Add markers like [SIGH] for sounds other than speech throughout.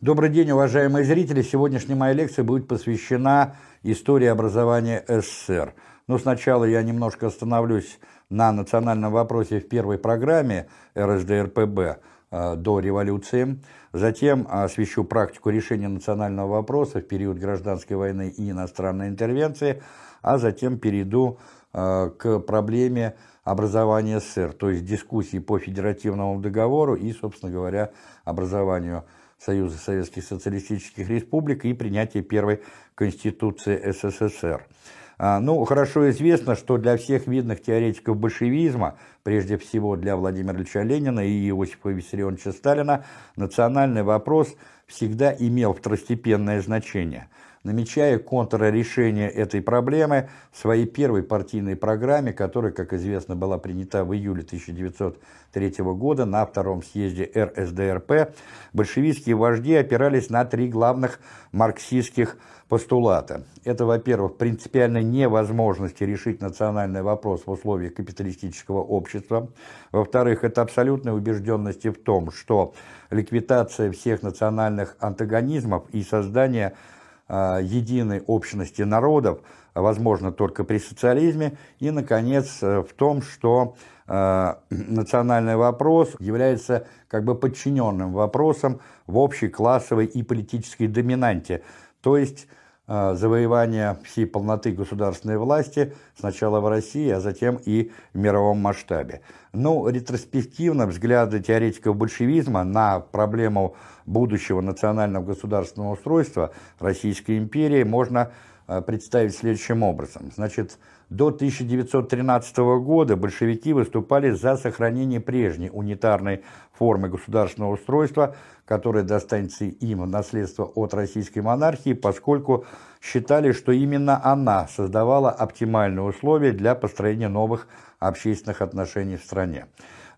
Добрый день, уважаемые зрители! Сегодняшняя моя лекция будет посвящена истории образования СССР. Но сначала я немножко остановлюсь на национальном вопросе в первой программе РСДРПБ э, до революции. Затем освещу практику решения национального вопроса в период гражданской войны и иностранной интервенции, а затем перейду э, к проблеме образования СССР, то есть дискуссии по федеративному договору и, собственно говоря, образованию СССР Союза Советских Социалистических Республик и принятие первой Конституции СССР. А, ну, хорошо известно, что для всех видных теоретиков большевизма, прежде всего для Владимира Ильича Ленина и Иосифа Виссарионовича Сталина, национальный вопрос всегда имел второстепенное значение – намечая контррешение этой проблемы в своей первой партийной программе, которая, как известно, была принята в июле 1903 года на втором съезде РСДРП, большевистские вожди опирались на три главных марксистских постулата. Это, во-первых, принципиальная невозможность решить национальный вопрос в условиях капиталистического общества. Во-вторых, это абсолютная убежденность в том, что ликвидация всех национальных антагонизмов и создание единой общности народов возможно только при социализме. И, наконец, э, в том, что э, [CLEARS THROAT] национальный вопрос является как бы подчиненным вопросом в общей классовой и политической доминанте, то есть э, завоевание всей полноты государственной власти сначала в России, а затем и в мировом масштабе. Ну, ретроспективно взгляды теоретиков большевизма на проблему будущего национального государственного устройства Российской империи можно э, представить следующим образом. Значит, до 1913 года большевики выступали за сохранение прежней унитарной формы государственного устройства, которая достанется им в наследство от российской монархии, поскольку считали, что именно она создавала оптимальные условия для построения новых общественных отношений в стране.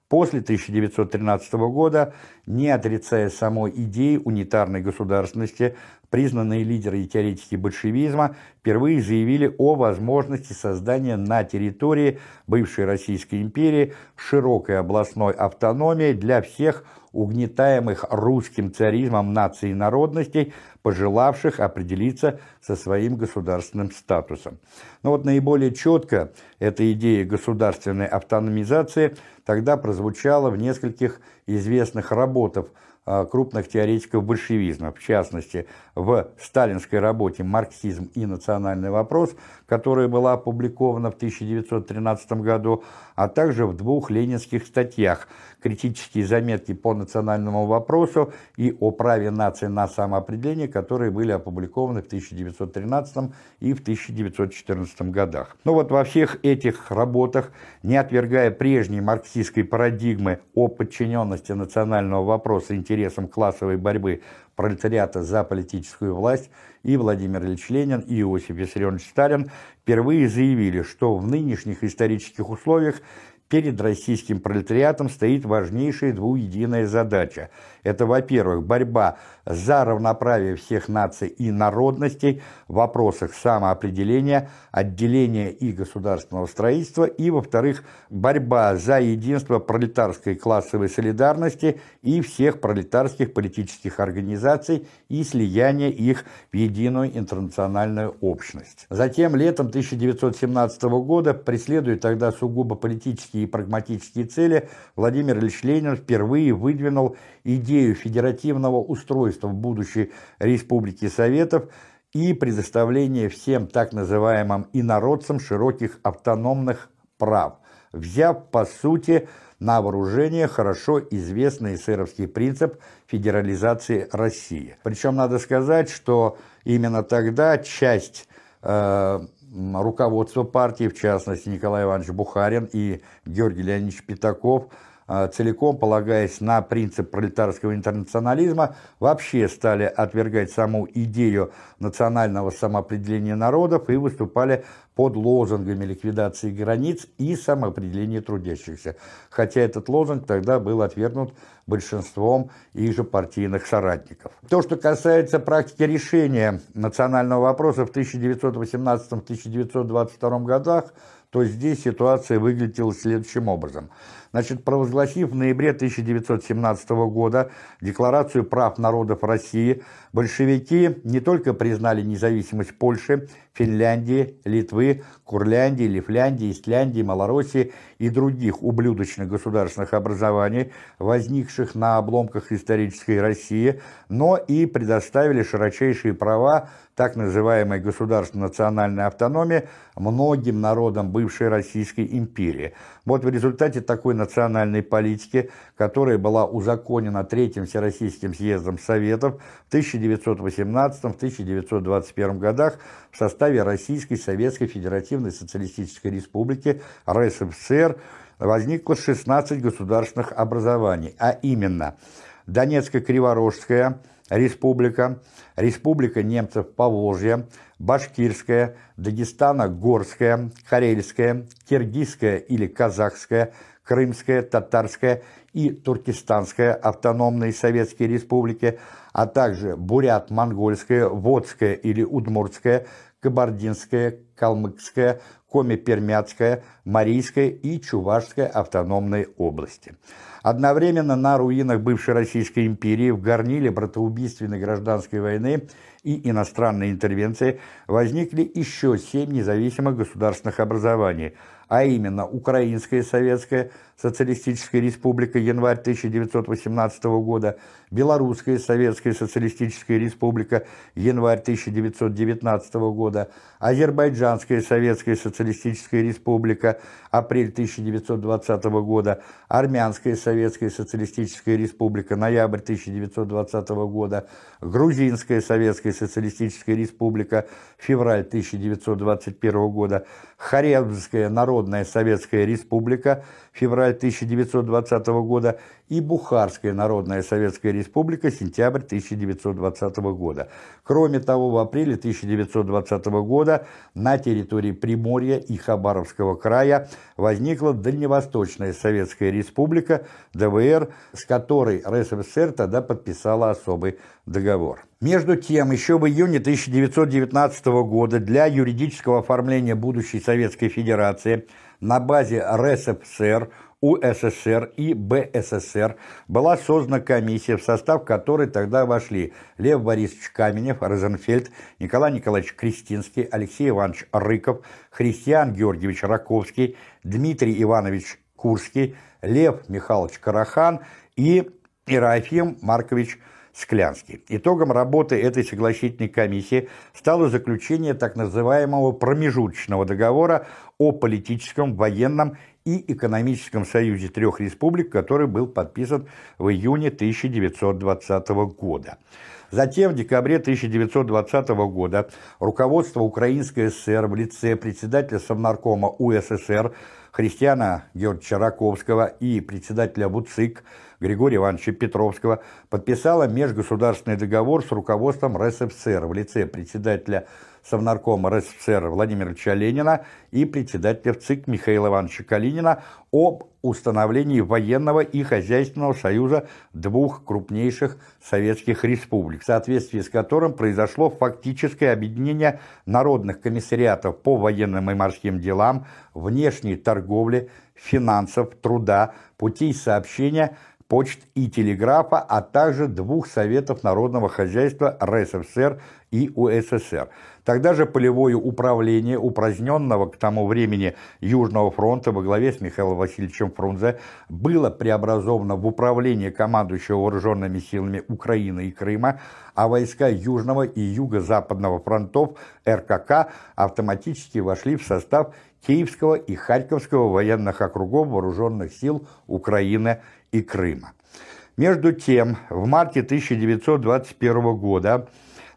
После 1913 года, не отрицая самой идеи унитарной государственности, признанные лидеры и теоретики большевизма впервые заявили о возможности создания на территории бывшей Российской империи широкой областной автономии для всех угнетаемых русским царизмом наций и народностей, пожелавших определиться со своим государственным статусом. Но вот наиболее четко эта идея государственной автономизации тогда прозвучала в нескольких известных работах крупных теоретиков большевизма, в частности, в сталинской работе «Марксизм и национальный вопрос», которая была опубликована в 1913 году, а также в двух ленинских статьях «Критические заметки по национальному вопросу» и «О праве нации на самоопределение», которые были опубликованы в 1913 и в 1914 годах. Ну вот во всех этих работах, не отвергая прежней марксистской парадигмы о подчиненности национального вопроса интересам классовой борьбы пролетариата за политическую власть, и Владимир Ильич Ленин, и Иосиф Виссарионович Сталин впервые заявили, что в нынешних исторических условиях Перед российским пролетариатом стоит важнейшая двуединая задача. Это, во-первых, борьба за равноправие всех наций и народностей в вопросах самоопределения, отделения и государственного строительства, и, во-вторых, борьба за единство пролетарской классовой солидарности и всех пролетарских политических организаций и слияние их в единую интернациональную общность. Затем, летом 1917 года, преследуя тогда сугубо политические и прагматические цели, Владимир Ильич Ленин впервые выдвинул идею федеративного устройства в будущей Республике Советов и предоставления всем так называемым инородцам широких автономных прав, взяв, по сути, на вооружение хорошо известный эсеровский принцип федерализации России. Причем надо сказать, что именно тогда часть э, руководство партии, в частности Николай Иванович Бухарин и Георгий Леонидович Пятаков, целиком полагаясь на принцип пролетарского интернационализма, вообще стали отвергать саму идею национального самоопределения народов и выступали под лозунгами ликвидации границ и самоопределения трудящихся. Хотя этот лозунг тогда был отвергнут большинством их же партийных соратников. То, что касается практики решения национального вопроса в 1918-1922 годах, то здесь ситуация выглядела следующим образом. Значит, провозгласив в ноябре 1917 года Декларацию прав народов России, большевики не только признали независимость Польши, Финляндии, Литвы, Курляндии, Лифляндии, Исляндии, Малороссии и других ублюдочных государственных образований, возникших на обломках исторической России, но и предоставили широчайшие права так называемой государственной национальной автономии многим народам бывшей Российской империи. Вот в результате такой национальной политики, которая была узаконена Третьим Всероссийским съездом Советов в 1918-1921 годах в составе Российской Советской Федеративной Социалистической Республики РСФСР возникло 16 государственных образований, а именно Донецко-Криворожская республика, Республика немцев Поволжья, Башкирская, Дагестано-Горская, Карельская, Киргизская или Казахская, Крымская, Татарская и Туркестанская автономные советские республики, а также Бурят-Монгольская, Водская или Удмуртская, Кабардинская, Калмыкская, Коми-Пермяцкая, Марийская и Чувашская автономные области. Одновременно на руинах бывшей Российской империи в горниле братоубийственной гражданской войны и иностранной интервенции возникли еще семь независимых государственных образований, а именно Украинская Советская Социалистическая Республика январь 1918 года, Белорусская Советская Социалистическая Республика январь 1919 года, Азербайджанская Советская Социалистическая Республика апрель 1920 года, Армянская Советская Социалистическая Республика ноябрь 1920 года, Грузинская Советская Социалистическая Республика февраль 1921 года, Хорезмская Народная Советская Республика февраль 1920 года и Бухарская Народная Советская Республика сентябрь 1920 года. Кроме того, в апреле 1920 года на территории Приморья и Хабаровского края возникла Дальневосточная Советская Республика, ДВР, с которой РСФСР тогда подписала особый договор. Между тем, еще в июне 1919 года для юридического оформления будущей Советской Федерации на базе РСФСР УССР и БССР была создана комиссия, в состав которой тогда вошли Лев Борисович Каменев, Розенфельд, Николай Николаевич Кристинский, Алексей Иванович Рыков, Христиан Георгиевич Раковский, Дмитрий Иванович Курский, Лев Михайлович Карахан и Ирафим Маркович Склянский. Итогом работы этой согласительной комиссии стало заключение так называемого промежуточного договора о политическом, военном и экономическом союзе трех республик, который был подписан в июне 1920 года. Затем, в декабре 1920 года, руководство Украинской ССР в лице председателя Совнаркома УССР Христиана Георгиевича Раковского и председателя ВУЦИК Григория Ивановича Петровского подписала межгосударственный договор с руководством РСФСР в лице председателя Совнаркома РСФСР Владимира Ильича Ленина и председателя ЦИК Михаила Ивановича Калинина об установлении военного и хозяйственного союза двух крупнейших советских республик, в соответствии с которым произошло фактическое объединение народных комиссариатов по военным и морским делам, внешней торговли, финансов, труда, путей сообщения – почт и телеграфа, а также двух советов народного хозяйства РСФСР и УССР. Тогда же полевое управление упраздненного к тому времени Южного фронта во главе с Михаилом Васильевичем Фрунзе было преобразовано в управление командующего вооруженными силами Украины и Крыма, а войска Южного и Юго-Западного фронтов РКК автоматически вошли в состав Киевского и Харьковского военных округов вооруженных сил Украины и Крыма. Между тем, в марте 1921 года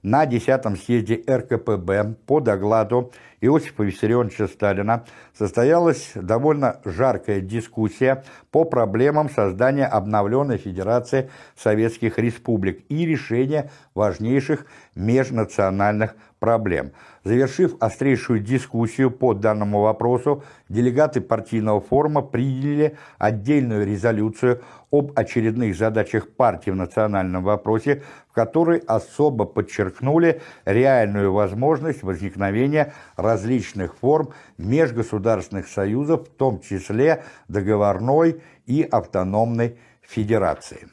на 10-м съезде РКПБ по докладу Иосифа Виссарионовича Сталина состоялась довольно жаркая дискуссия по проблемам создания обновленной Федерации Советских Республик и решения важнейших межнациональных проблем. Завершив острейшую дискуссию по данному вопросу, делегаты партийного форума приняли отдельную резолюцию об очередных задачах партии в национальном вопросе, в которой особо подчеркнули реальную возможность возникновения различных форм межгосударственных союзов, в том числе договорной и автономной федерации.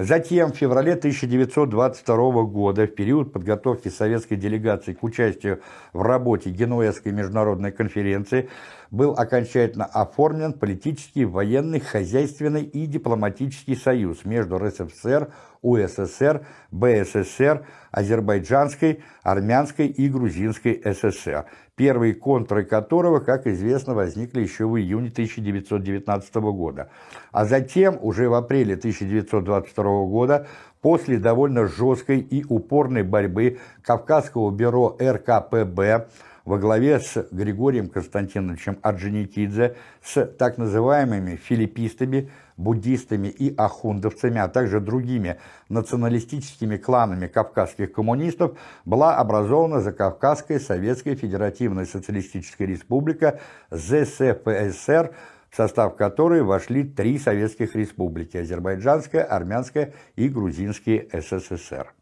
Затем, в феврале 1922 года, в период подготовки советской делегации к участию в работе Генуэзской международной конференции, был окончательно оформлен политический, военный, хозяйственный и дипломатический союз между РСФСР, УССР, БССР, Азербайджанской, Армянской и Грузинской ССР, первые контуры которого, как известно, возникли еще в июне 1919 года. А затем, уже в апреле 1922 года, после довольно жесткой и упорной борьбы Кавказского бюро РКПБ во главе с Григорием Константиновичем Орджоникидзе, с так называемыми филиппистами, буддистами и ахундовцами, а также другими националистическими кланами кавказских коммунистов, была образована Закавказская Советская Федеративная Социалистическая Республика ЗСФСР, в состав которой вошли три советских республики – Азербайджанская, Армянская и Грузинские СССР.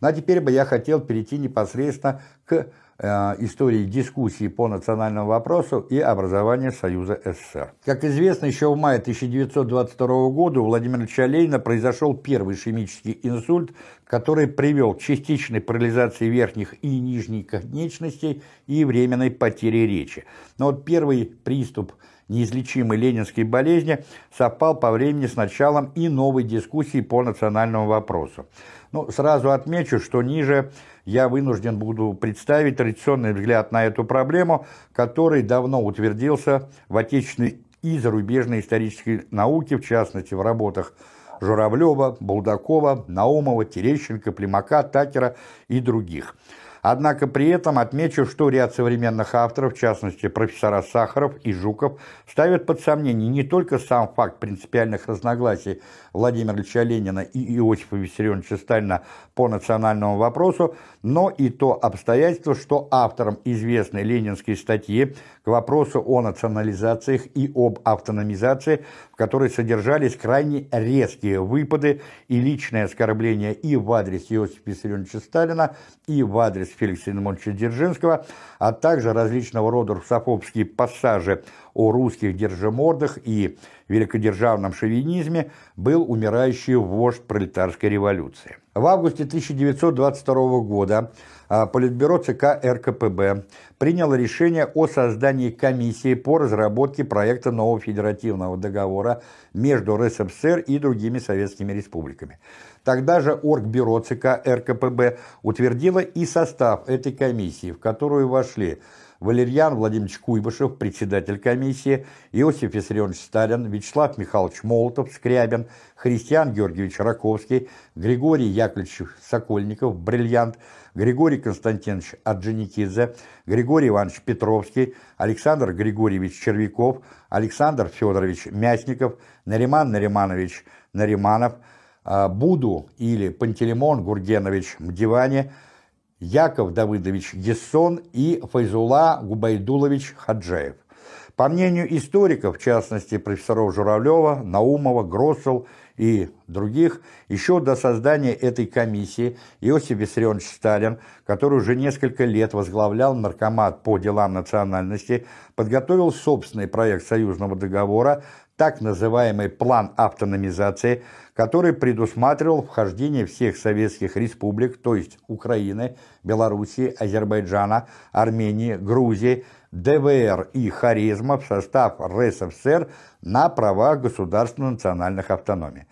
Ну а теперь бы я хотел перейти непосредственно к истории дискуссий по национальному вопросу и образования Союза СССР. Как известно, еще в мае 1922 года у Владимира Ильича произошел первый ишемический инсульт, который привел к частичной парализации верхних и нижних конечностей и временной потере речи. Но вот первый приступ неизлечимой ленинской болезни совпал по времени с началом и новой дискуссии по национальному вопросу. Ну, сразу отмечу, что ниже я вынужден буду представить традиционный взгляд на эту проблему, который давно утвердился в отечественной и зарубежной исторической науке, в частности в работах Журавлева, Булдакова, Наумова, Терещенко, Племака, Такера и других – Однако при этом отмечу, что ряд современных авторов, в частности профессора Сахаров и Жуков, ставят под сомнение не только сам факт принципиальных разногласий Владимира Ильича Ленина и Иосифа Виссарионовича Сталина по национальному вопросу, но и то обстоятельство, что автором известной ленинской статьи к вопросу о национализациях и об автономизации, которой содержались крайне резкие выпады и личное оскорбление и в адрес Иосифа Виссарионовича Сталина, и в адрес Феликса Ивановича Дзержинского, а также различного рода русофобские пассажи о русских держимордах и великодержавном шовинизме, был умирающий вождь пролетарской революции. В августе 1922 года Политбюро ЦК РКПБ приняло решение о создании комиссии по разработке проекта нового федеративного договора между РСФСР и другими советскими республиками. Тогда же Оргбюро ЦК РКПБ утвердило и состав этой комиссии, в которую вошли Валерьян Владимирович Куйбышев, председатель комиссии, Иосиф Виссарионович Сталин, Вячеслав Михайлович Молотов, Скрябин, Христиан Георгиевич Раковский, Григорий Яковлевич Сокольников, Бриллиант, Григорий Константинович Орджоникидзе, Григорий Иванович Петровский, Александр Григорьевич Червяков, Александр Федорович Мясников, Нариман Нариманович Нариманов, а, Буду или Пантелеймон Гургенович Мдивани, Яков Давыдович Гессон и Файзула Губайдулович Хаджаев. По мнению историков, в частности профессоров Журавлева, Наумова, Гроссел и других, еще до создания этой комиссии Иосиф Виссарионович Сталин, который уже несколько лет возглавлял наркомат по делам национальности, подготовил собственный проект союзного договора, так называемый план автономизации, который предусматривал вхождение всех советских республик, то есть Украины, Белоруссии, Азербайджана, Армении, Грузии, ДВР и Харизма в состав РСФСР на правах государственно-национальных автономий.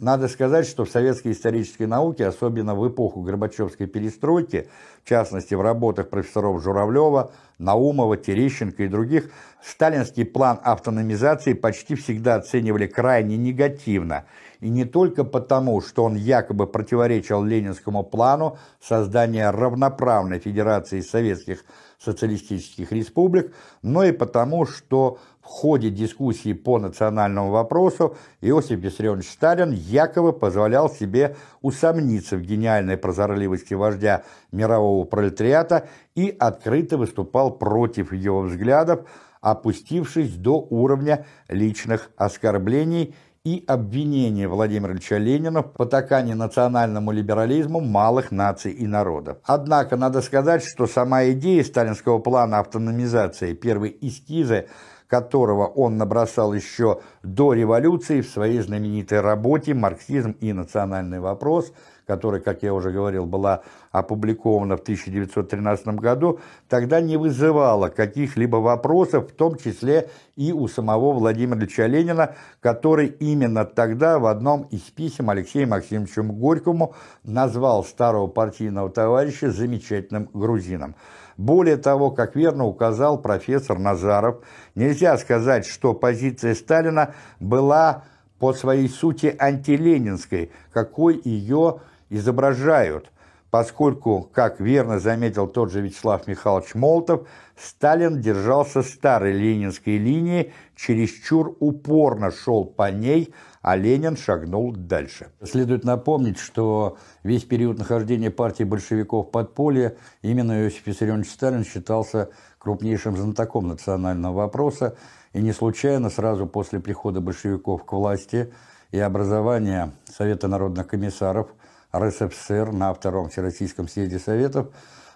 Надо сказать, что в советской исторической науке, особенно в эпоху Горбачевской перестройки, в частности в работах профессоров Журавлева, Наумова, Терещенко и других, сталинский план автономизации почти всегда оценивали крайне негативно, и не только потому, что он якобы противоречил ленинскому плану создания равноправной федерации советских социалистических республик, но и потому, что в ходе дискуссии по национальному вопросу Иосиф Виссарионович Сталин якобы позволял себе усомниться в гениальной прозорливости вождя мирового пролетариата и открыто выступал против его взглядов, опустившись до уровня личных оскорблений и обвинение Владимира Ильича Ленина в потакании национальному либерализму малых наций и народов. Однако надо сказать, что сама идея сталинского плана автономизации, первые эскизы которого он набросал еще до революции в своей знаменитой работе «Марксизм и национальный вопрос», которая, как я уже говорил, была опубликована в 1913 году, тогда не вызывала каких-либо вопросов, в том числе и у самого Владимира Ильича Ленина, который именно тогда в одном из писем Алексею Максимовичу Горькому назвал старого партийного товарища замечательным грузином. Более того, как верно указал профессор Назаров, нельзя сказать, что позиция Сталина была по своей сути антиленинской, какой ее изображают, поскольку, как верно заметил тот же Вячеслав Михайлович Молотов, Сталин держался старой ленинской линии, чересчур упорно шел по ней, а Ленин шагнул дальше. Следует напомнить, что весь период нахождения партии большевиков в подполье именно Иосиф Виссарионович Сталин считался крупнейшим знатоком национального вопроса, и не случайно сразу после прихода большевиков к власти и образования Совета народных комиссаров – РСФСР на Втором Всероссийском съезде Советов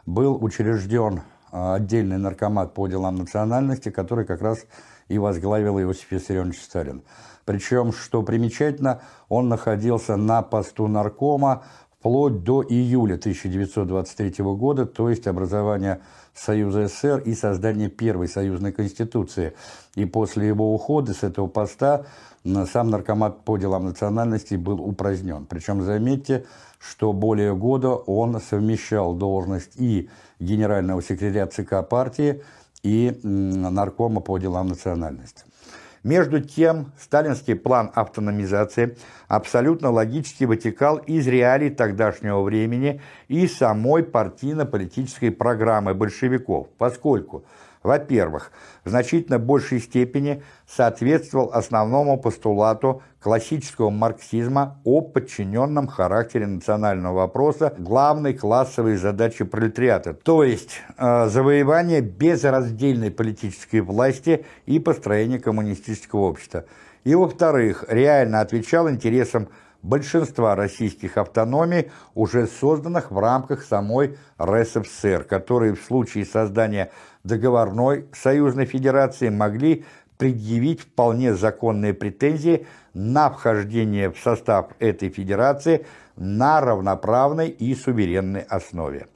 был учрежден а, отдельный наркомат по делам национальности, который как раз и возглавил Иосиф Виссарионович Сталин. Причем, что примечательно, он находился на посту наркома вплоть до июля 1923 года, то есть образования Союза СССР и создания первой союзной конституции. И после его ухода с этого поста сам наркомат по делам национальности был упразднен. Причем, заметьте, что более года он совмещал должность и генерального секретаря ЦК партии, и наркома по делам национальности. Между тем, сталинский план автономизации абсолютно логически вытекал из реалий тогдашнего времени и самой партийно-политической программы большевиков, поскольку – во-первых, в значительно большей степени соответствовал основному постулату классического марксизма о подчиненном характере национального вопроса главной классовой задачи пролетариата, то есть э, завоевание безраздельной политической власти и построение коммунистического общества. И, во-вторых, реально отвечал интересам большинства российских автономий, уже созданных в рамках самой РСФСР, которые в случае создания договорной союзной федерации могли предъявить вполне законные претензии на вхождение в состав этой федерации на равноправной и суверенной основе.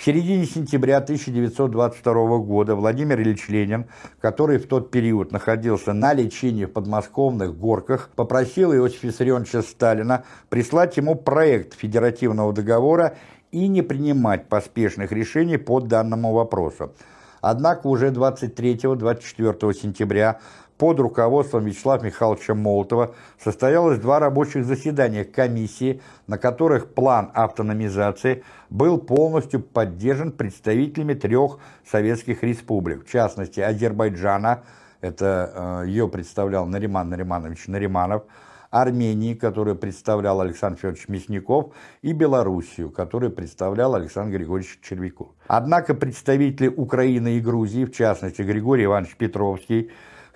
В середине сентября 1922 года Владимир Ильич Ленин, который в тот период находился на лечении в подмосковных горках, попросил Иосифа Виссарионовича Сталина прислать ему проект федеративного договора и не принимать поспешных решений по данному вопросу. Однако уже 23-24 сентября под руководством Вячеслава Михайловича Молотова состоялось два рабочих заседания комиссии, на которых план автономизации был полностью поддержан представителями трех советских республик, в частности Азербайджана, это э, ее представлял Нариман Нариманович Нариманов, Армении, которую представлял Александр Федорович Мясников, и Белоруссию, которую представлял Александр Григорьевич Червяков. Однако представители Украины и Грузии, в частности Григорий Иванович Петровский,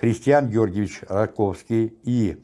Христиан Георгиевич Раковский и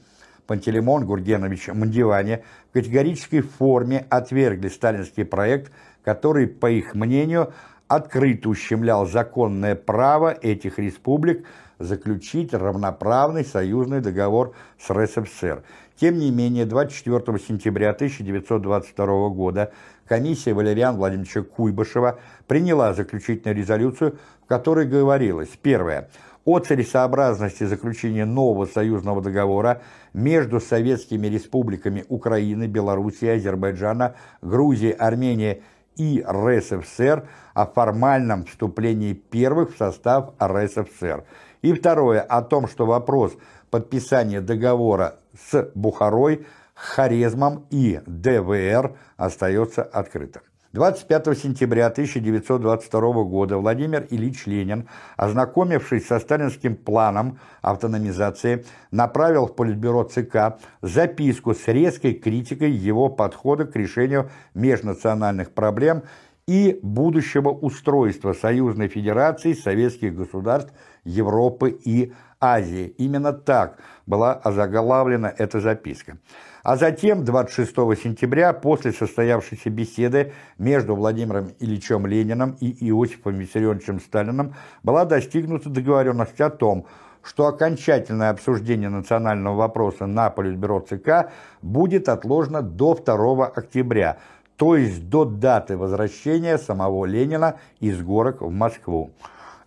Пантелеймон Гургенович Мандивани в категорической форме отвергли сталинский проект, который, по их мнению, открыто ущемлял законное право этих республик заключить равноправный союзный договор с РСФСР. Тем не менее, 24 сентября 1922 года комиссия Валериана Владимировича Куйбышева приняла заключительную резолюцию, в которой говорилось, первое, о целесообразности заключения нового союзного договора между советскими республиками Украины, Белоруссии, Азербайджана, Грузии, Армении и РСФСР о формальном вступлении первых в состав РСФСР – и второе, о том, что вопрос подписания договора с Бухарой, Хорезмом и ДВР остается открытым. 25 сентября 1922 года Владимир Ильич Ленин, ознакомившись со сталинским планом автономизации, направил в Политбюро ЦК записку с резкой критикой его подхода к решению межнациональных проблем и будущего устройства Союзной Федерации Советских Государств Европы и Азии. Именно так была озаглавлена эта записка. А затем, 26 сентября, после состоявшейся беседы между Владимиром Ильичем Лениным и Иосифом Виссарионовичем Сталиным, была достигнута договоренность о том, что окончательное обсуждение национального вопроса на Политбюро ЦК будет отложено до 2 октября, то есть до даты возвращения самого Ленина из горок в Москву.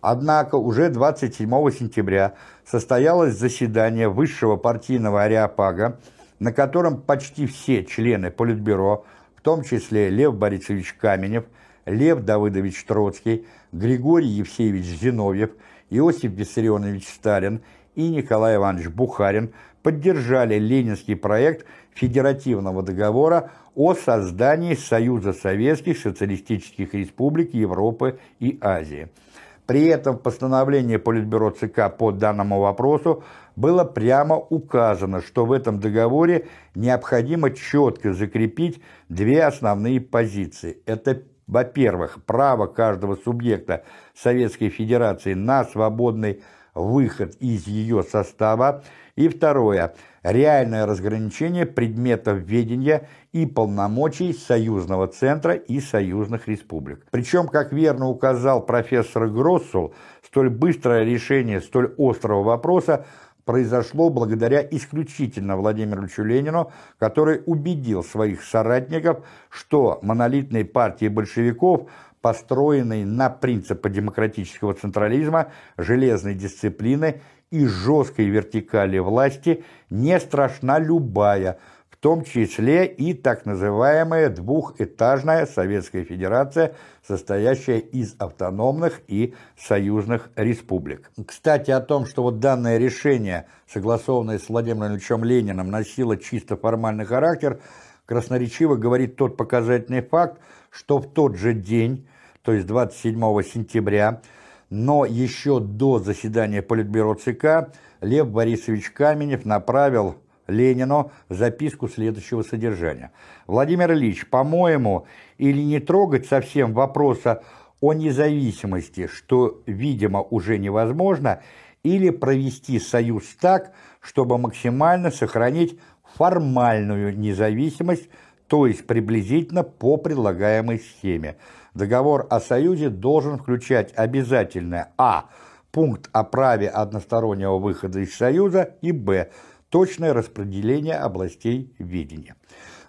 Однако уже 27 сентября состоялось заседание высшего партийного ареопага, на котором почти все члены Политбюро, в том числе Лев Борисович Каменев, Лев Давыдович Троцкий, Григорий Евсеевич Зиновьев – Иосиф Виссарионович Сталин и Николай Иванович Бухарин поддержали ленинский проект Федеративного договора о создании Союза Советских Социалистических Республик Европы и Азии. При этом в постановлении Политбюро ЦК по данному вопросу было прямо указано, что в этом договоре необходимо четко закрепить две основные позиции. Это во-первых, право каждого субъекта Советской Федерации на свободный выход из ее состава, и второе – реальное разграничение предметов ведения и полномочий союзного центра и союзных республик. Причем, как верно указал профессор Гроссул, столь быстрое решение столь острого вопроса произошло благодаря исключительно Владимиру Ленину, который убедил своих соратников, что монолитной партии большевиков, построенной на принципе демократического централизма, железной дисциплины и жесткой вертикали власти, не страшна любая – том числе и так называемая двухэтажная Советская Федерация, состоящая из автономных и союзных республик. Кстати, о том, что вот данное решение, согласованное с Владимиром Ильичем Лениным, носило чисто формальный характер, красноречиво говорит тот показательный факт, что в тот же день, то есть 27 сентября, но еще до заседания Политбюро ЦК, Лев Борисович Каменев направил Ленину записку следующего содержания. «Владимир Ильич, по-моему, или не трогать совсем вопроса о независимости, что, видимо, уже невозможно, или провести союз так, чтобы максимально сохранить формальную независимость, то есть приблизительно по предлагаемой схеме. Договор о союзе должен включать обязательно а. пункт о праве одностороннего выхода из союза и б точное распределение областей ведения.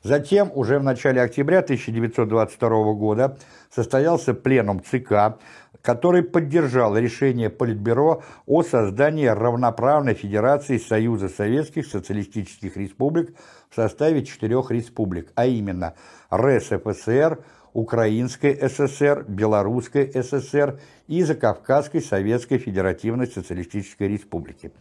Затем, уже в начале октября 1922 года, состоялся пленум ЦК, который поддержал решение Политбюро о создании равноправной Федерации Союза Советских Социалистических Республик в составе четырех республик, а именно РСФСР, Украинской ССР, Белорусской ССР и Закавказской Советской Федеративной Социалистической Республики.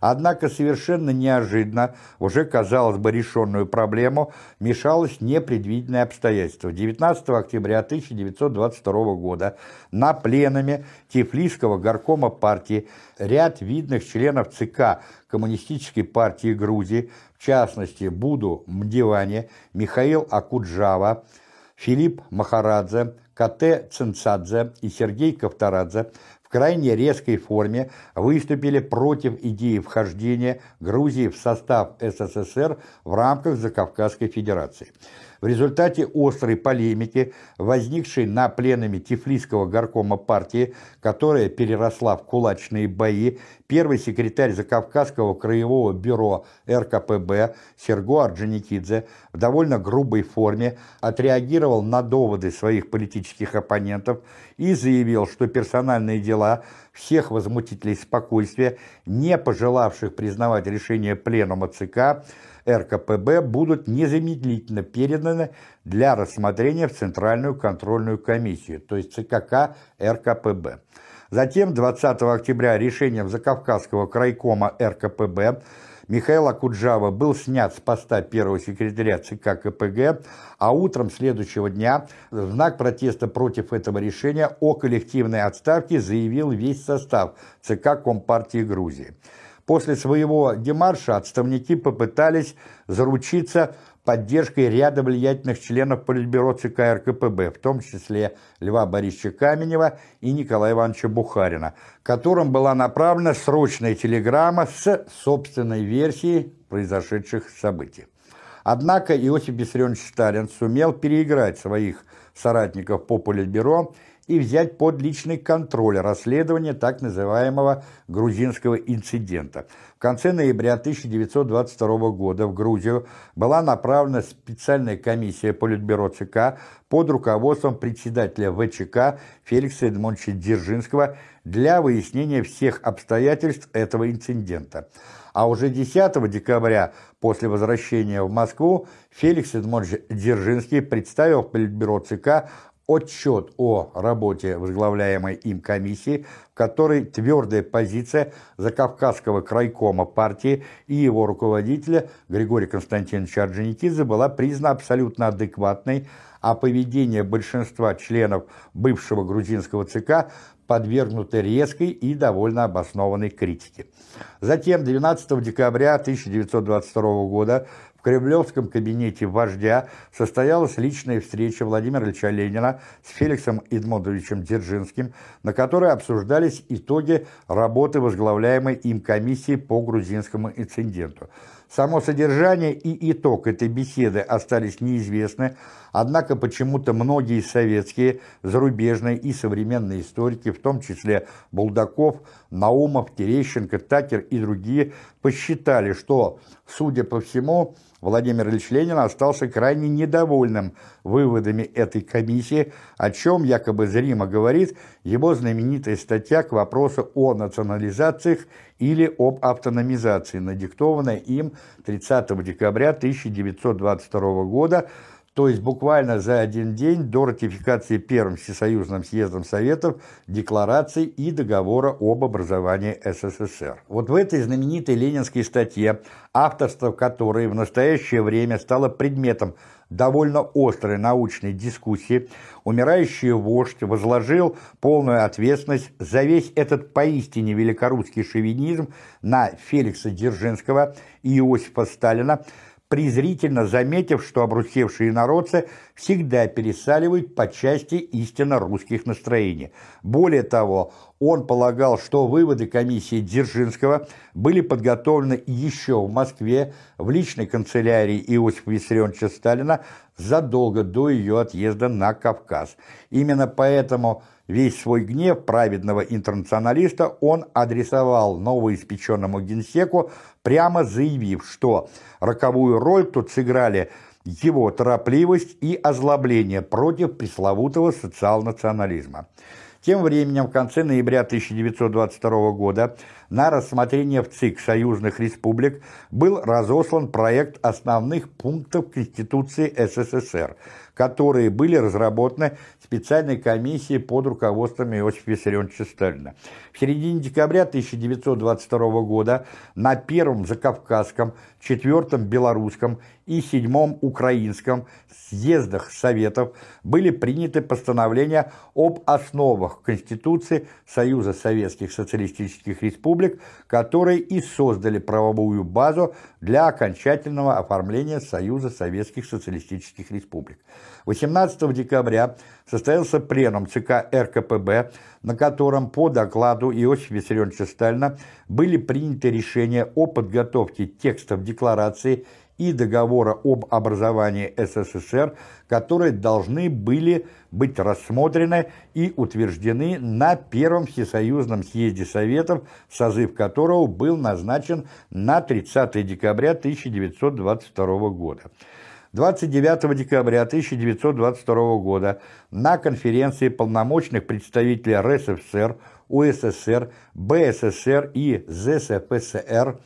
Однако совершенно неожиданно, уже казалось бы решенную проблему, мешалось непредвиденное обстоятельство. 19 октября 1922 года на пленуме Тифлисского горкома партии ряд видных членов ЦК Коммунистической партии Грузии, в частности Буду Мдиване, Михаил Акуджава, Филипп Махарадзе, Кате Цинцадзе и Сергей Ковторадзе крайне резкой форме выступили против идеи вхождения Грузии в состав СССР в рамках Закавказской Федерации. В результате острой полемики, возникшей на пленуме Тифлисского горкома партии, которая переросла в кулачные бои, первый секретарь Закавказского краевого бюро РКПБ Серго Орджоникидзе в довольно грубой форме отреагировал на доводы своих политических оппонентов и заявил, что персональные дела всех возмутителей спокойствия, не пожелавших признавать решение Пленума ЦК, РКПБ будут незамедлительно переданы для рассмотрения в Центральную контрольную комиссию, то есть ЦКК РКПБ. Затем 20 октября решением Закавказского крайкома РКПБ Михаил Акуджава был снят с поста первого секретаря ЦК КПГ, а утром следующего дня в знак протеста против этого решения о коллективной отставке заявил весь состав ЦК Компартии Грузии. После своего демарша отставники попытались заручиться поддержкой ряда влиятельных членов Политбюро ЦК РКПБ, в том числе Льва Борисовича Каменева и Николая Ивановича Бухарина, которым была направлена срочная телеграмма с собственной версией произошедших событий. Однако Иосиф Виссарионович Сталин сумел переиграть своих соратников по Политбюро и взять под личный контроль расследование так называемого грузинского инцидента. Конце ноября 1922 года в Грузию была направлена специальная комиссия Политбюро ЦК под руководством председателя ВЧК Феликса Эдмоновича Дзержинского для выяснения всех обстоятельств этого инцидента. А уже 10 декабря, после возвращения в Москву, Феликс Эдмонович Дзержинский представил в Политбюро ЦК отчет о работе возглавляемой им комиссии, в которой твердая позиция Закавказского крайкома партии и его руководителя Григория Константиновича Орджоникидзе была признана абсолютно адекватной, а поведение большинства членов бывшего грузинского ЦК подвергнуто резкой и довольно обоснованной критике. Затем 12 декабря 1922 года в Кремлевском кабинете вождя состоялась личная встреча Владимира Ильича Ленина с Феликсом Эдмондовичем Дзержинским, на которой обсуждались итоги работы возглавляемой им комиссии по грузинскому инциденту. Само содержание и итог этой беседы остались неизвестны, однако почему-то многие советские, зарубежные и современные историки, в том числе Булдаков, Наумов, Терещенко, Такер и другие, посчитали, что, судя по всему, Владимир Ильич Ленин остался крайне недовольным выводами этой комиссии, о чем якобы зримо говорит его знаменитая статья к вопросу о национализациях или об автономизации, надиктованная им 30 декабря 1922 года, то есть буквально за один день до ратификации Первым Всесоюзным съездом Советов Декларации и Договора об образовании СССР. Вот в этой знаменитой ленинской статье, авторство которой в настоящее время стало предметом довольно острой научной дискуссии, умирающий вождь возложил полную ответственность за весь этот поистине великорусский шовинизм на Феликса Дзержинского и Иосифа Сталина, презрительно заметив, что обрусевшие народцы всегда пересаливают по части истинно русских настроений. Более того, он полагал, что выводы комиссии Дзержинского были подготовлены еще в Москве в личной канцелярии Иосифа Виссарионовича Сталина задолго до ее отъезда на Кавказ. Именно поэтому Весь свой гнев праведного интернационалиста он адресовал новоиспеченному генсеку, прямо заявив, что роковую роль тут сыграли его торопливость и озлобление против пресловутого социал-национализма. Тем временем в конце ноября 1922 года на рассмотрение в ЦИК союзных республик был разослан проект основных пунктов Конституции СССР, которые были разработаны специальной комиссией под руководством Иосифа Виссарионовича Сталина. В середине декабря 1922 года на Первом Закавказском, Четвертом Белорусском и Седьмом Украинском съездах Советов были приняты постановления об основах Конституции Союза Советских Социалистических Республик, которые и создали правовую базу для окончательного оформления Союза Советских Социалистических Республик. 18 декабря состоялся пленум ЦК РКПБ, на котором по докладу Иосифа Виссарионовича Сталина были приняты решения о подготовке текстов декларации и договора об образовании СССР, которые должны были быть рассмотрены и утверждены на Первом Всесоюзном съезде Советов, созыв которого был назначен на 30 декабря 1922 года. 29 декабря 1922 года на конференции полномочных представителей РСФСР, УССР, БССР и ЗСПСР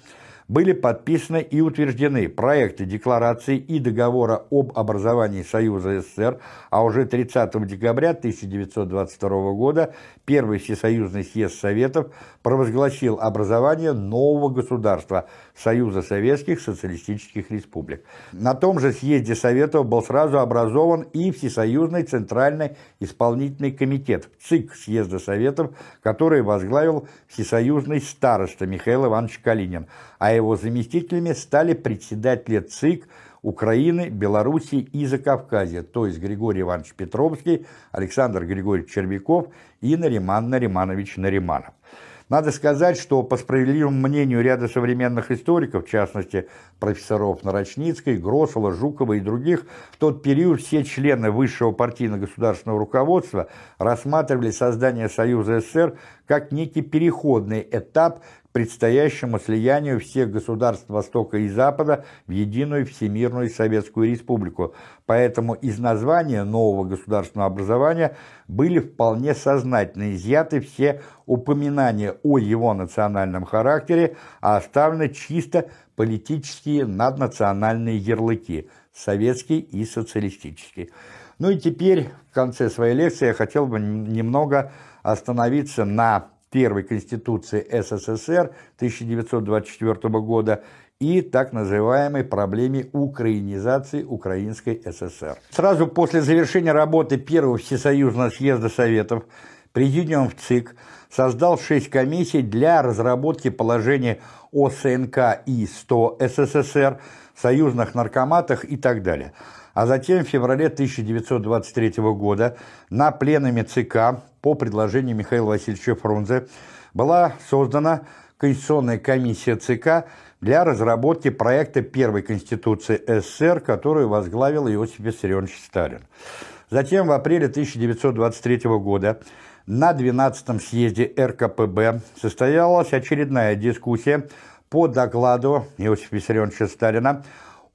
были подписаны и утверждены проекты декларации и договора об образовании Союза СССР, а уже 30 декабря 1922 года Первый Всесоюзный съезд Советов провозгласил образование нового государства – Союза Советских Социалистических Республик. На том же съезде Советов был сразу образован и Всесоюзный Центральный Исполнительный Комитет ЦИК съезда Советов, который возглавил Всесоюзный староста Михаил Иванович Калинин, а его заместителями стали председатели ЦИК Украины, Белоруссии и Закавказья, то есть Григорий Иванович Петровский, Александр Григорьевич Червяков и Нариман Нариманович Нариманов. Надо сказать, что по справедливому мнению ряда современных историков, в частности профессоров Нарочницкой, Гросола, Жукова и других, в тот период все члены высшего партийно-государственного руководства рассматривали создание Союза СССР как некий переходный этап предстоящему слиянию всех государств Востока и Запада в единую Всемирную Советскую Республику. Поэтому из названия нового государственного образования были вполне сознательно изъяты все упоминания о его национальном характере, а оставлены чисто политические наднациональные ярлыки – советский и социалистический. Ну и теперь, в конце своей лекции, я хотел бы немного остановиться на первой Конституции СССР 1924 года и так называемой проблеме украинизации Украинской ССР. Сразу после завершения работы Первого Всесоюзного съезда Советов Президиум ЦИК создал шесть комиссий для разработки положений о СНК и 100 СССР, союзных наркоматах и так далее. А затем в феврале 1923 года на пленуме ЦК по предложению Михаила Васильевича Фрунзе была создана Конституционная комиссия ЦК для разработки проекта первой Конституции СССР, которую возглавил Иосиф Виссарионович Сталин. Затем в апреле 1923 года на 12-м съезде РКПБ состоялась очередная дискуссия по докладу Иосифа Виссарионовича Сталина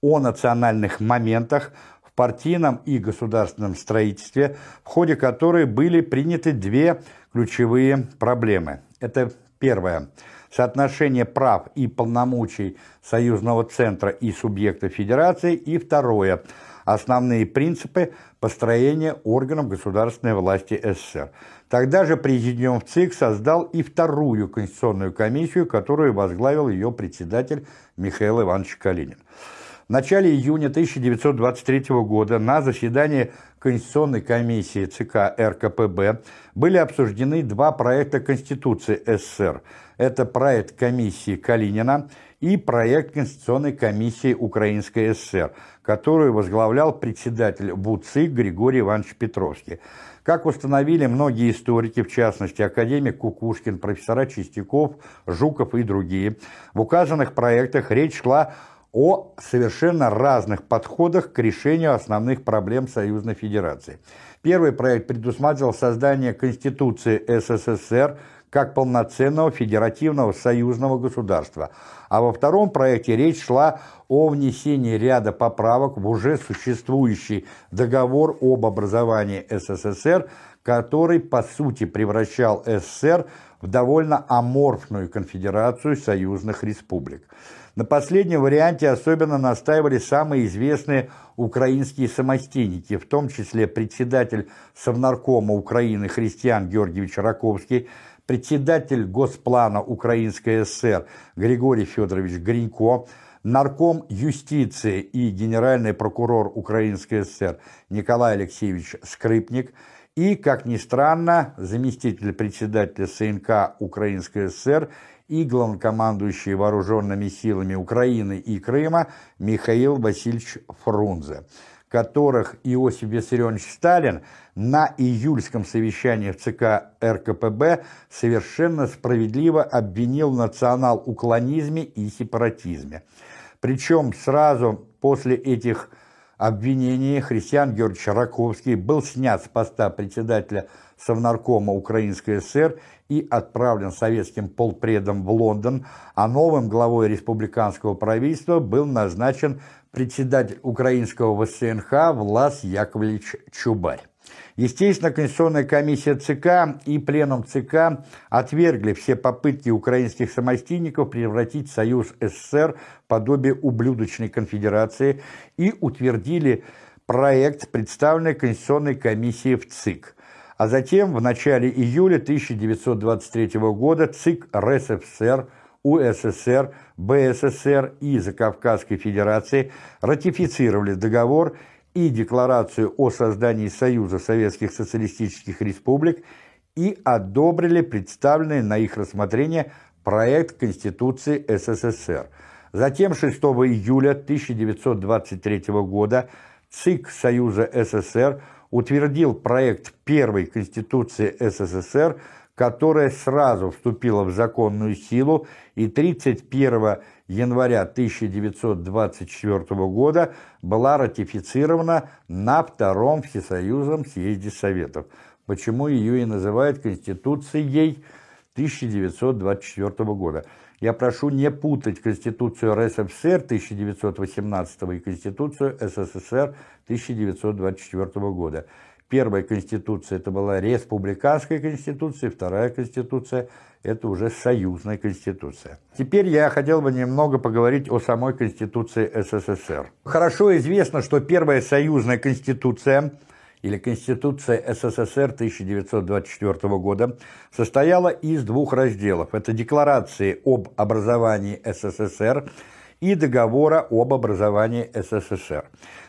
о национальных моментах партийном и государственном строительстве, в ходе которой были приняты две ключевые проблемы. Это первое – соотношение прав и полномочий союзного центра и субъекта федерации, и второе – основные принципы построения органов государственной власти СССР. Тогда же Президиум ЦИК создал и вторую конституционную комиссию, которую возглавил ее председатель Михаил Иванович Калинин. В начале июня 1923 года на заседании Конституционной комиссии ЦК РКПБ были обсуждены два проекта Конституции СССР. Это проект комиссии Калинина и проект Конституционной комиссии Украинской ССР, которую возглавлял председатель ВУЦИК Григорий Иванович Петровский. Как установили многие историки, в частности академик Кукушкин, профессора Чистяков, Жуков и другие, в указанных проектах речь шла о совершенно разных подходах к решению основных проблем Союзной Федерации. Первый проект предусматривал создание Конституции СССР как полноценного федеративного союзного государства, а во втором проекте речь шла о внесении ряда поправок в уже существующий договор об образовании СССР, который по сути превращал СССР в довольно аморфную конфедерацию союзных республик. На последнем варианте особенно настаивали самые известные украинские самостейники, в том числе председатель Совнаркома Украины Христиан Георгиевич Раковский, председатель Госплана Украинской ССР Григорий Федорович Гринько, нарком юстиции и генеральный прокурор Украинской ССР Николай Алексеевич Скрипник и, как ни странно, заместитель председателя СНК Украинской ССР и главнокомандующий вооруженными силами Украины и Крыма Михаил Васильевич Фрунзе, которых Иосиф Виссарионович Сталин на июльском совещании в ЦК РКПБ совершенно справедливо обвинил в национал-уклонизме и сепаратизме. Причем сразу после этих обвинений Христиан Георгиевич Раковский был снят с поста председателя Совнаркома Украинской ССР и отправлен советским полпредом в Лондон, а новым главой республиканского правительства был назначен председатель украинского ВСНХ Влас Яковлевич Чубарь. Естественно, Конституционная комиссия ЦК и Пленум ЦК отвергли все попытки украинских самостийников превратить Союз СССР в подобие ублюдочной конфедерации и утвердили проект, представленный Конституционной комиссией в ЦИК. А затем в начале июля 1923 года ЦИК РСФСР, УССР, БССР и Закавказской Федерации ратифицировали договор и Декларацию о создании Союза Советских Социалистических Республик и одобрили представленный на их рассмотрение проект Конституции СССР. Затем 6 июля 1923 года ЦИК Союза СССР утвердил проект первой Конституции СССР, которая сразу вступила в законную силу и 31 января 1924 года была ратифицирована на Втором Всесоюзном съезде Советов. Почему ее и называют Конституцией 1924 года. Я прошу не путать Конституцию РСФСР 1918 и Конституцию СССР 1924 года. Первая конституция это была республиканская конституция, вторая конституция это уже союзная конституция. Теперь я хотел бы немного поговорить о самой конституции СССР. Хорошо известно, что первая союзная конституция или Конституция СССР 1924 года состояла из двух разделов. Это Декларации об образовании СССР и договора об образовании СССР.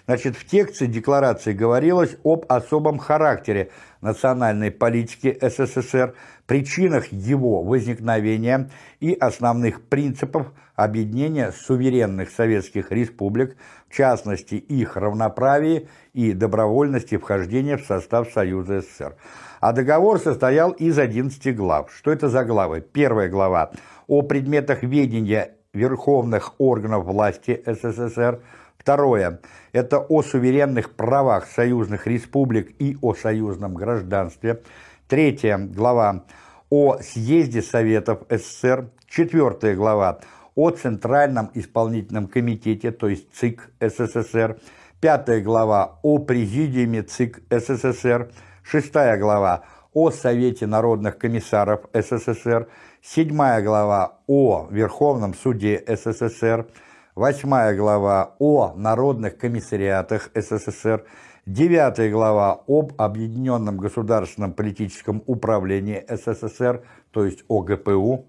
Значит, в тексте декларации говорилось об особом характере национальной политики СССР, причинах его возникновения и основных принципах объединения суверенных советских республик, в частности их равноправии и добровольности вхождения в состав Союза СССР. А договор состоял из 11 глав. Что это за главы? Первая глава о предметах ведения верховных органов власти СССР. Второе – это о суверенных правах союзных республик и о союзном гражданстве. Третья глава о съезде Советов СССР. Четвертая глава о Центральном исполнительном комитете, то есть ЦИК СССР. Пятая глава о Президиуме ЦИК СССР. Шестая глава о Совете народных комиссаров СССР седьмая глава о Верховном суде СССР, восьмая глава о народных комиссариатах СССР, девятая глава об Объединенном государственном политическом управлении СССР, то есть ОГПУ,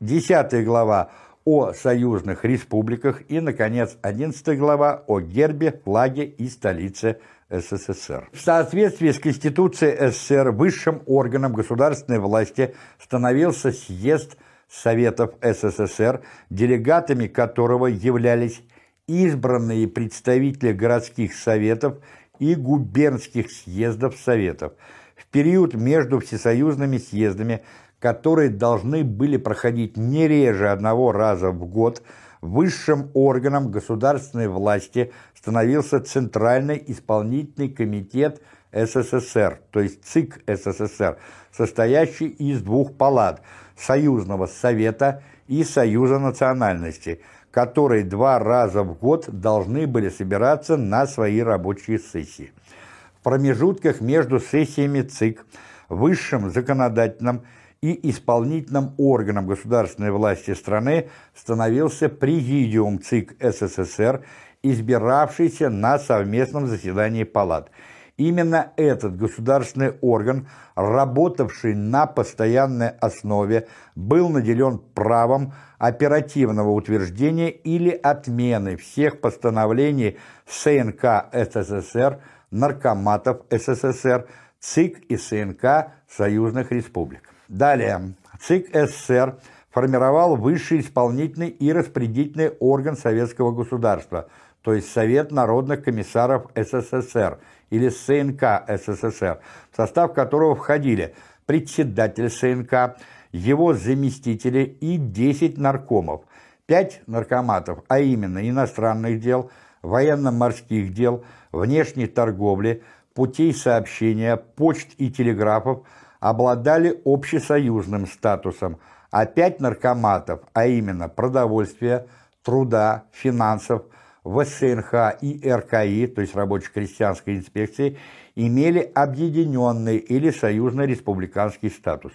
десятая глава о союзных республиках и, наконец, одиннадцатая глава о гербе, флаге и столице. СССР. В соответствии с Конституцией СССР высшим органом государственной власти становился съезд Советов СССР, делегатами которого являлись избранные представители городских советов и губернских съездов Советов. В период между всесоюзными съездами, которые должны были проходить не реже одного раза в год, высшим органом государственной власти становился Центральный исполнительный комитет СССР, то есть ЦИК СССР, состоящий из двух палат – Союзного Совета и Союза национальностей, которые два раза в год должны были собираться на свои рабочие сессии. В промежутках между сессиями ЦИК, высшим законодательным и исполнительным органом государственной власти страны становился Президиум ЦИК СССР, избиравшийся на совместном заседании палат. Именно этот государственный орган, работавший на постоянной основе, был наделен правом оперативного утверждения или отмены всех постановлений СНК СССР, наркоматов СССР, ЦИК и СНК союзных республик. Далее, ЦИК СССР формировал высший исполнительный и распределительный орган советского государства, то есть Совет народных комиссаров СССР или СНК СССР, в состав которого входили председатель СНК, его заместители и 10 наркомов, 5 наркоматов, а именно иностранных дел, военно-морских дел, внешней торговли, путей сообщения, почт и телеграфов, обладали общесоюзным статусом, а пять наркоматов, а именно продовольствия, труда, финансов, ВСНХ и РКИ, то есть рабоче-крестьянской инспекции, имели объединенный или союзно-республиканский статус.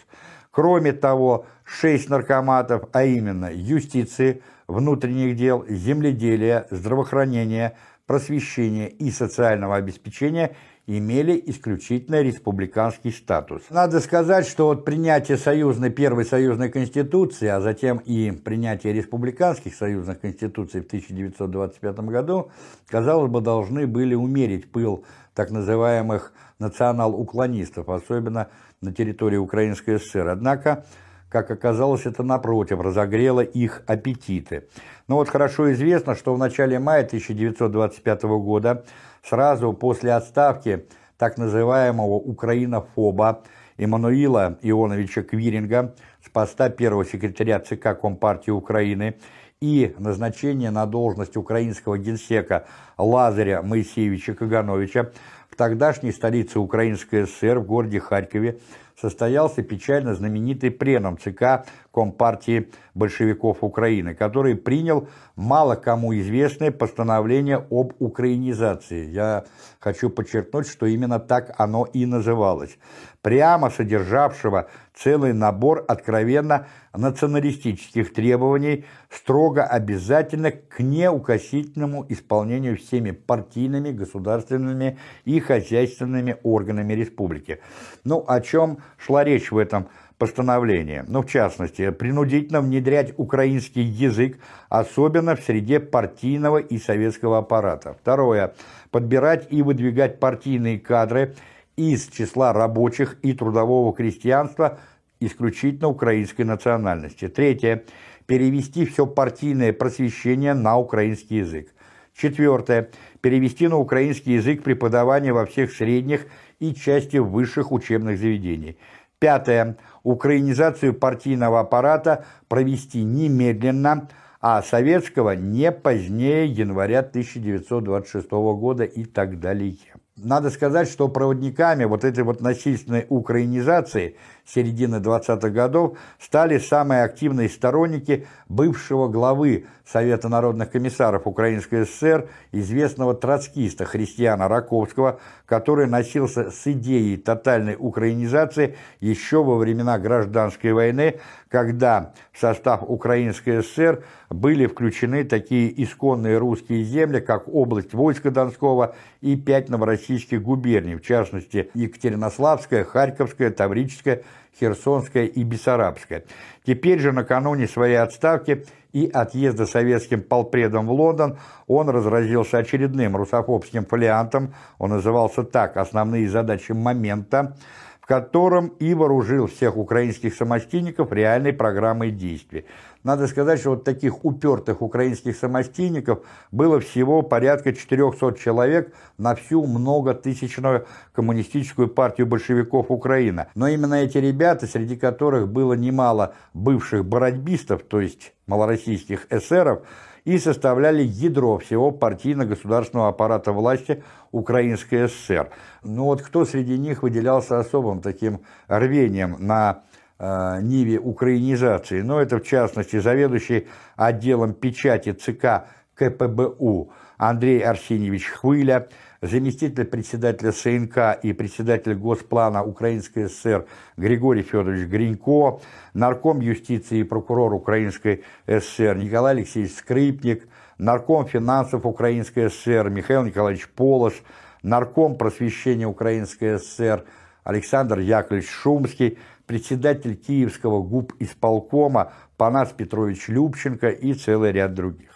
Кроме того, шесть наркоматов, а именно юстиции, внутренних дел, земледелия, здравоохранения, просвещения и социального обеспечения – имели исключительно республиканский статус. Надо сказать, что от принятия союзной первой союзной конституции, а затем и принятия республиканских союзных конституций в 1925 году, казалось бы, должны были умерить пыл так называемых национал-уклонистов, особенно на территории Украинской ССР. Однако, как оказалось, это напротив разогрело их аппетиты. Но вот хорошо известно, что в начале мая 1925 года, сразу после отставки так называемого украинофоба Эммануила Ионовича Квиринга с поста первого секретаря ЦК Компартии Украины и назначения на должность украинского генсека Лазаря Моисеевича Кагановича в тогдашней столице Украинской ССР в городе Харькове состоялся печально знаменитый пленум ЦК Компартии большевиков Украины, который принял мало кому известное постановление об украинизации. Я хочу подчеркнуть, что именно так оно и называлось. Прямо содержавшего целый набор откровенно националистических требований, строго обязательных к неукосительному исполнению всеми партийными, государственными и хозяйственными органами республики. Ну, о чем шла речь в этом постановлении? Ну, в частности, принудительно внедрять украинский язык, особенно в среде партийного и советского аппарата. Второе. Подбирать и выдвигать партийные кадры из числа рабочих и трудового крестьянства – исключительно украинской национальности. Третье. Перевести все партийное просвещение на украинский язык. Четвертое. Перевести на украинский язык преподавание во всех средних и части высших учебных заведений. Пятое. Украинизацию партийного аппарата провести немедленно, а советского не позднее января 1926 года и так далее. Надо сказать, что проводниками вот этой вот насильственной украинизации середины 20-х годов стали самые активные сторонники бывшего главы Совета народных комиссаров Украинской ССР, известного троцкиста Христиана Раковского, который носился с идеей тотальной украинизации еще во времена гражданской войны, когда в состав Украинской ССР были включены такие исконные русские земли, как область войска Донского и пять новороссийских губерний, в частности Екатеринославская, Харьковская, Таврическая, Херсонская и Бессарабская. Теперь же накануне своей отставки и отъезда советским полпредом в Лондон он разразился очередным русофобским фолиантом, он назывался так «Основные задачи момента», в котором и вооружил всех украинских самостийников реальной программой действий. Надо сказать, что вот таких упертых украинских самостийников было всего порядка 400 человек на всю многотысячную коммунистическую партию большевиков Украины. Но именно эти ребята, среди которых было немало бывших бородьбистов, то есть малороссийских эсеров, и составляли ядро всего партийно-государственного аппарата власти Украинской ССР. Но вот кто среди них выделялся особым таким рвением на э, ниве украинизации? Ну, это, в частности, заведующий отделом печати ЦК КПБУ Андрей Арсеньевич Хвыля, заместитель председателя СНК и председатель Госплана Украинской ССР Григорий Федорович Гринько, нарком юстиции и прокурор Украинской ССР Николай Алексеевич Скрипник, нарком финансов Украинской ССР Михаил Николаевич Полос, нарком просвещения Украинской ССР Александр Яковлевич Шумский, председатель Киевского ГУП исполкома Панас Петрович Любченко и целый ряд других.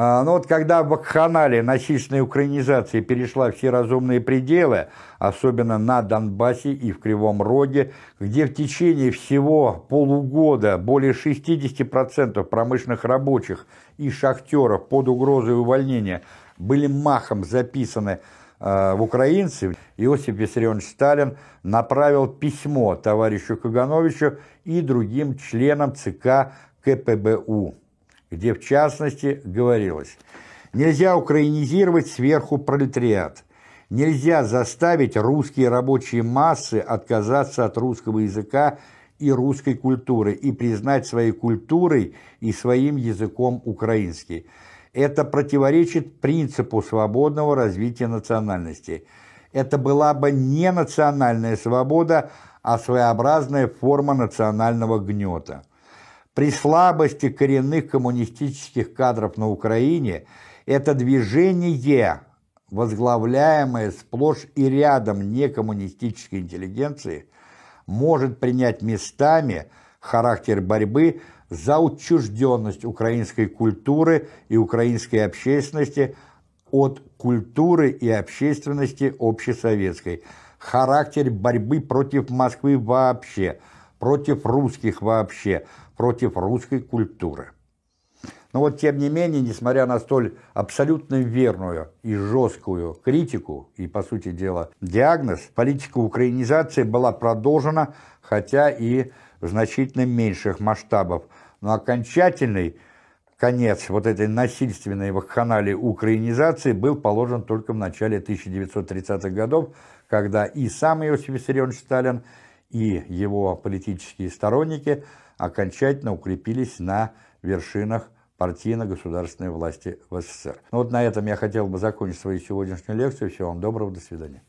А, Но ну вот когда в Акханале насильственная украинизация перешла все разумные пределы, особенно на Донбассе и в Кривом Роге, где в течение всего полугода более 60% промышленных рабочих и шахтеров под угрозой увольнения были махом записаны э, в украинцы, Иосиф Виссарионович Сталин направил письмо товарищу Кагановичу и другим членам ЦК КПБУ где в частности говорилось «Нельзя украинизировать сверху пролетариат, нельзя заставить русские рабочие массы отказаться от русского языка и русской культуры и признать своей культурой и своим языком украинский. Это противоречит принципу свободного развития национальности. Это была бы не национальная свобода, а своеобразная форма национального гнета. При слабости коренных коммунистических кадров на Украине это движение, возглавляемое сплошь и рядом некоммунистической интеллигенции, может принять местами характер борьбы за учрежденность украинской культуры и украинской общественности от культуры и общественности общесоветской, характер борьбы против Москвы вообще, против русских вообще, против русской культуры. Но вот тем не менее, несмотря на столь абсолютно верную и жесткую критику и, по сути дела, диагноз, политика украинизации была продолжена, хотя и в значительно меньших масштабах. Но окончательный конец вот этой насильственной вакханалии украинизации был положен только в начале 1930-х годов, когда и сам Иосиф Виссарионович Сталин, и его политические сторонники окончательно укрепились на вершинах партийно-государственной власти в СССР. Ну вот на этом я хотел бы закончить свою сегодняшнюю лекцию. Всего вам доброго, до свидания.